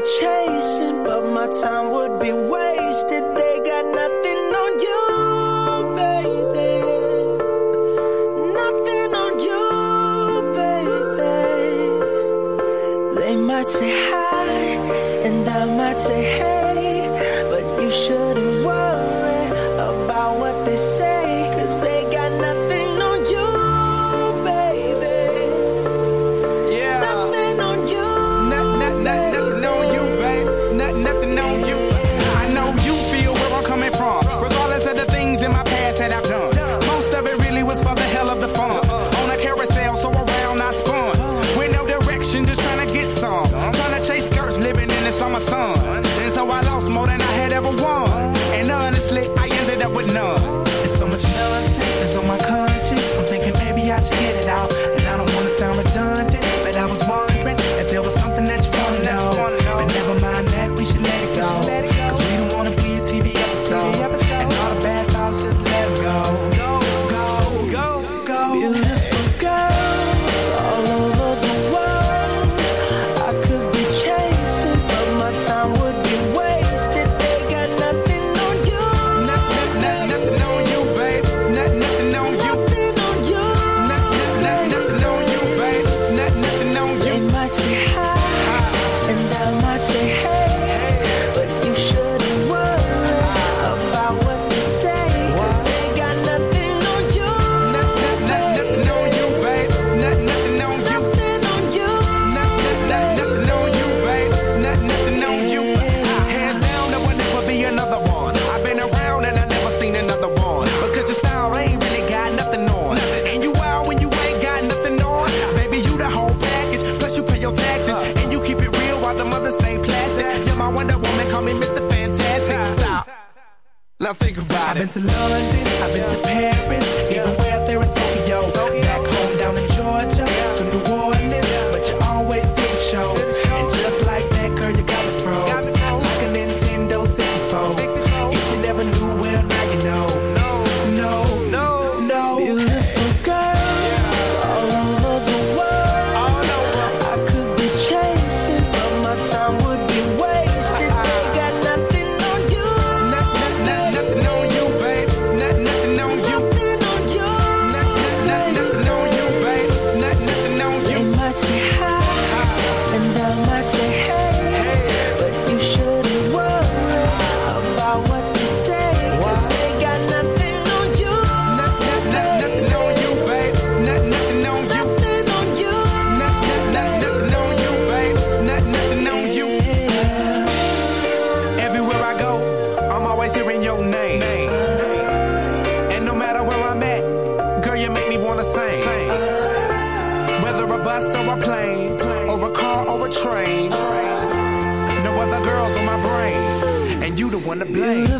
Chasing, but my time would be wasted. They got nothing on you, baby. Nothing on you, baby. They might say hi, and I might say hey, but you shouldn't day.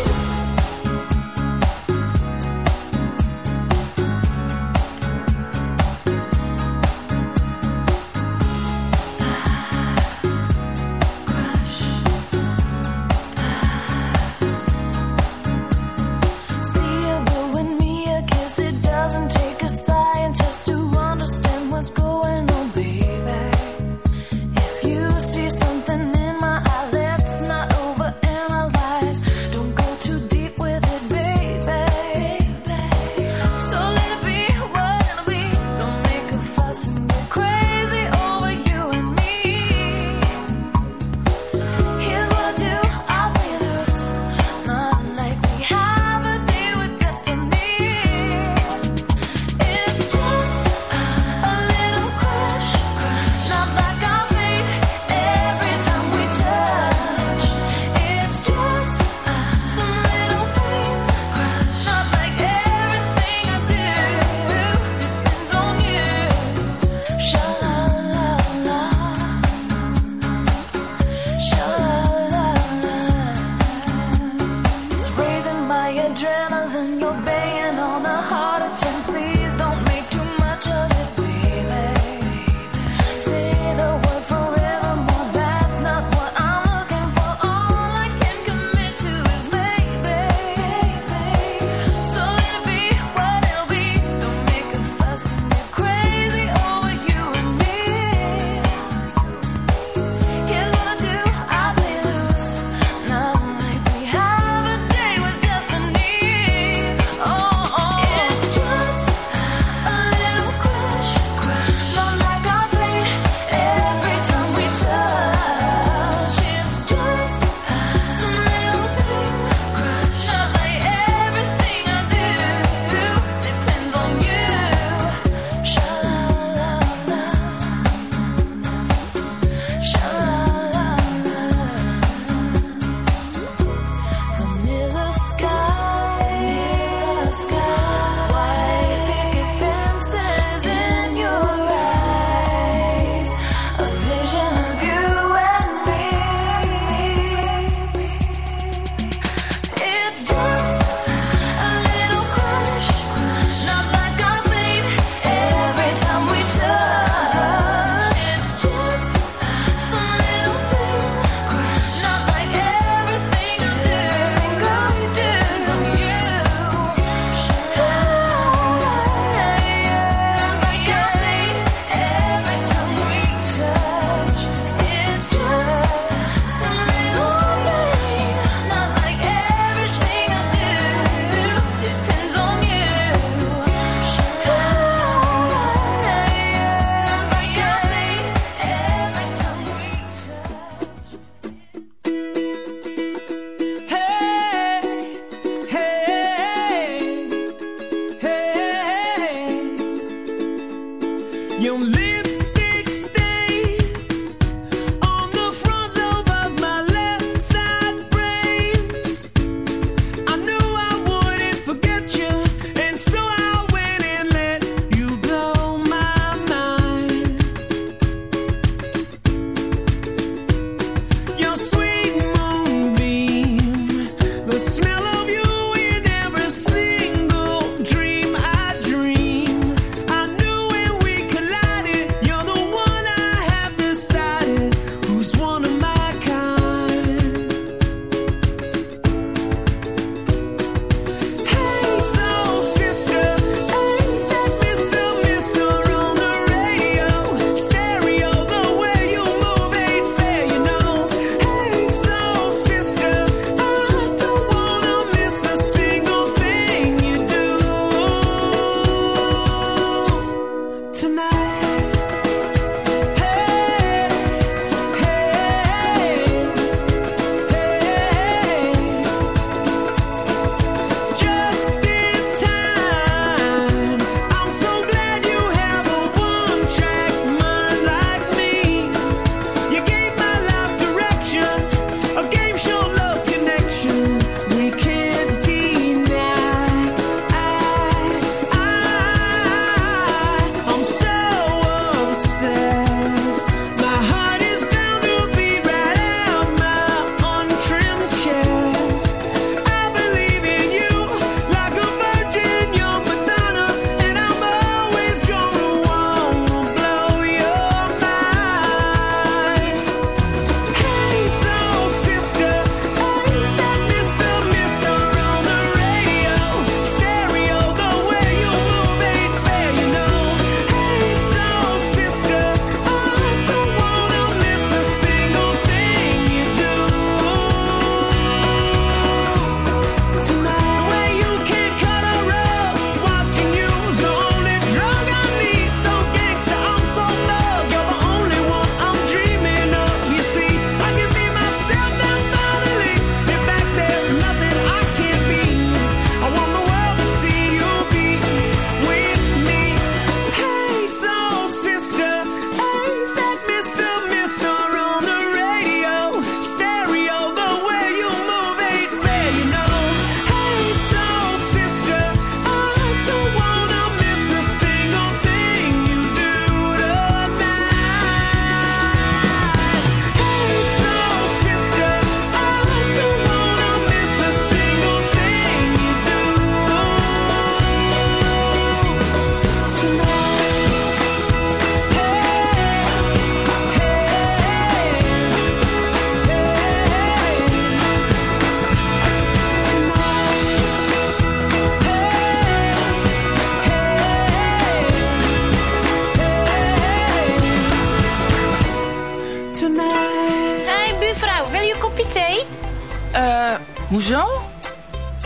Eh, hoezo?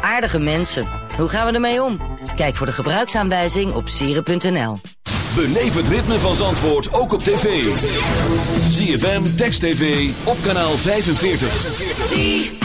Aardige mensen. Hoe gaan we ermee om? Kijk voor de gebruiksaanwijzing op sieren.nl. Beleef het ritme van Zandvoort ook op tv. ZFM, Text TV, op kanaal 45.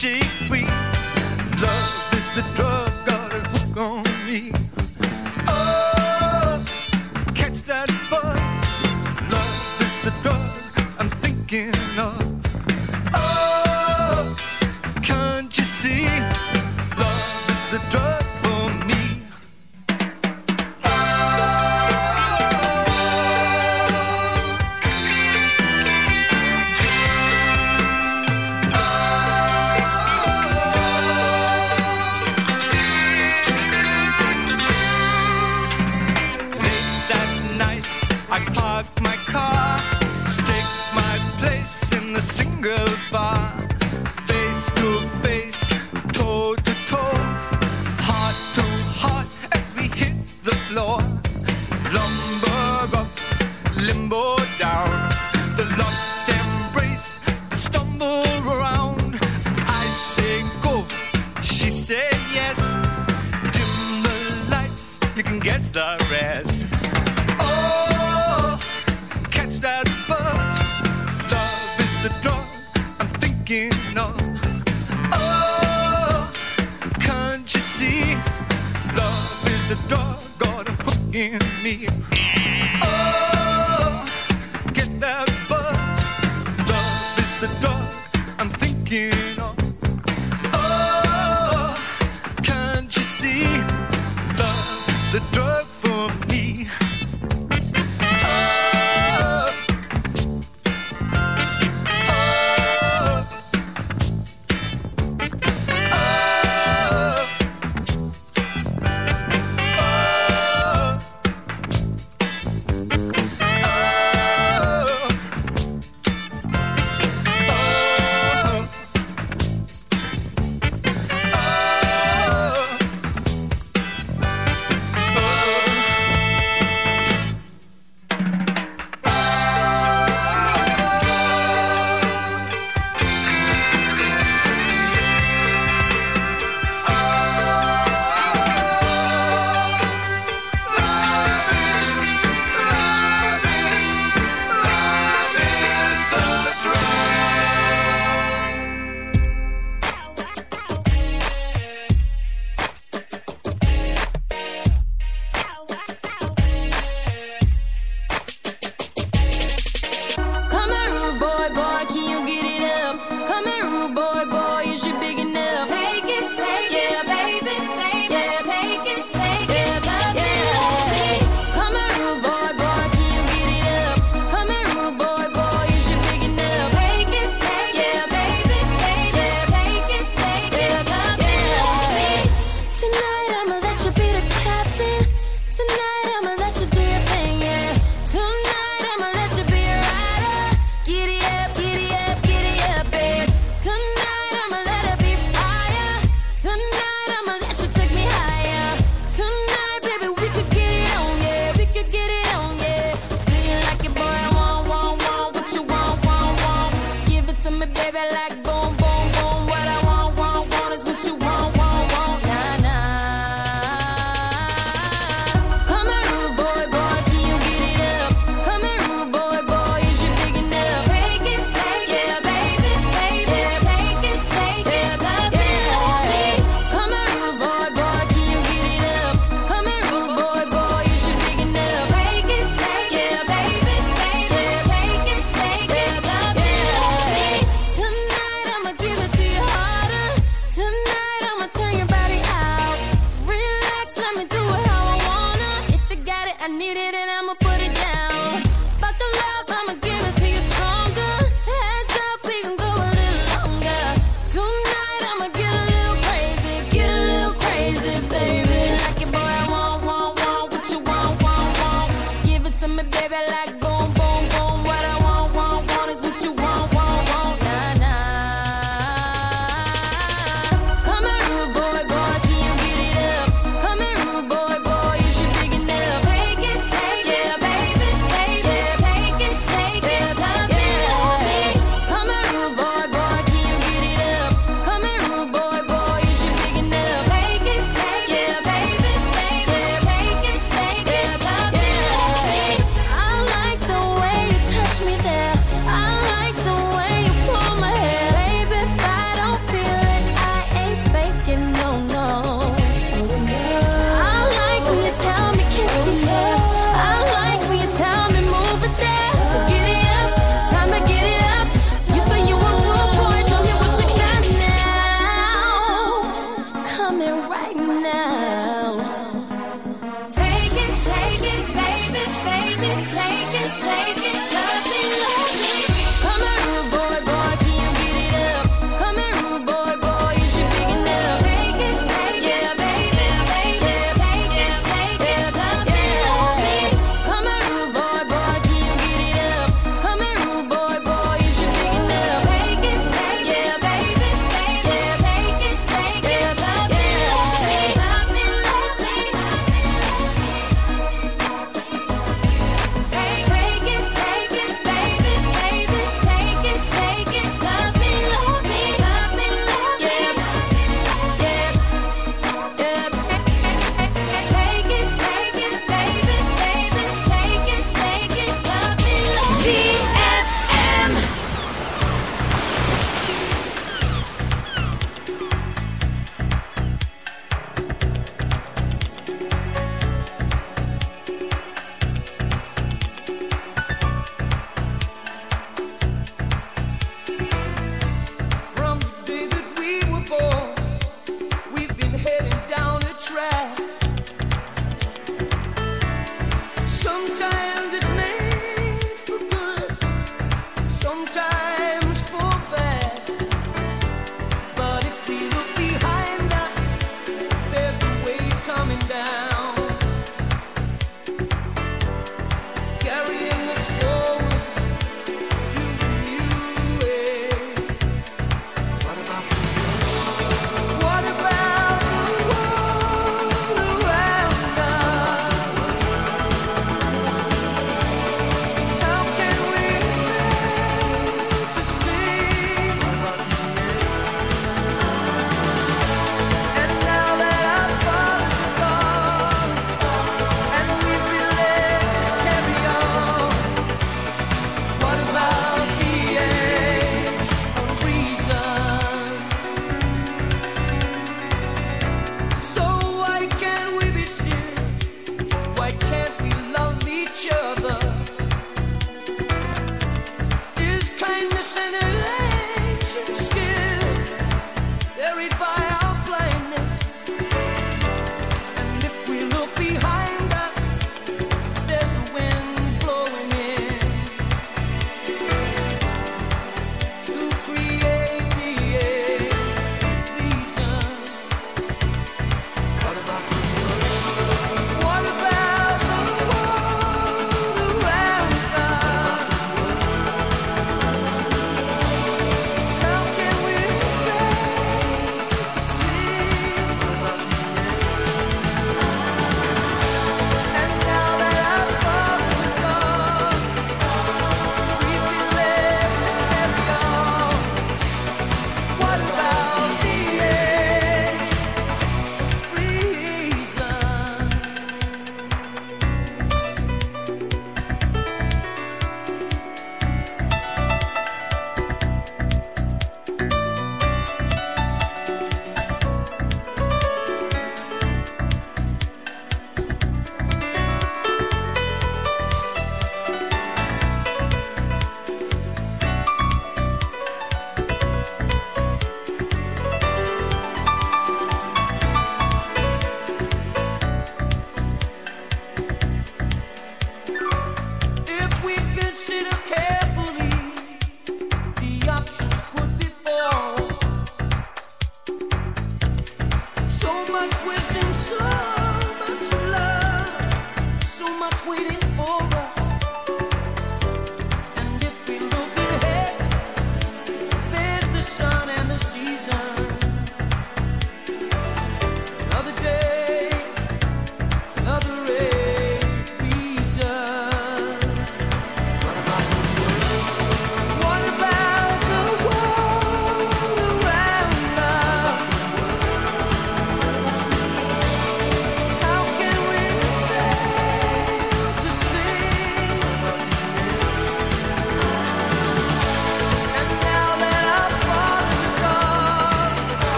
cheek.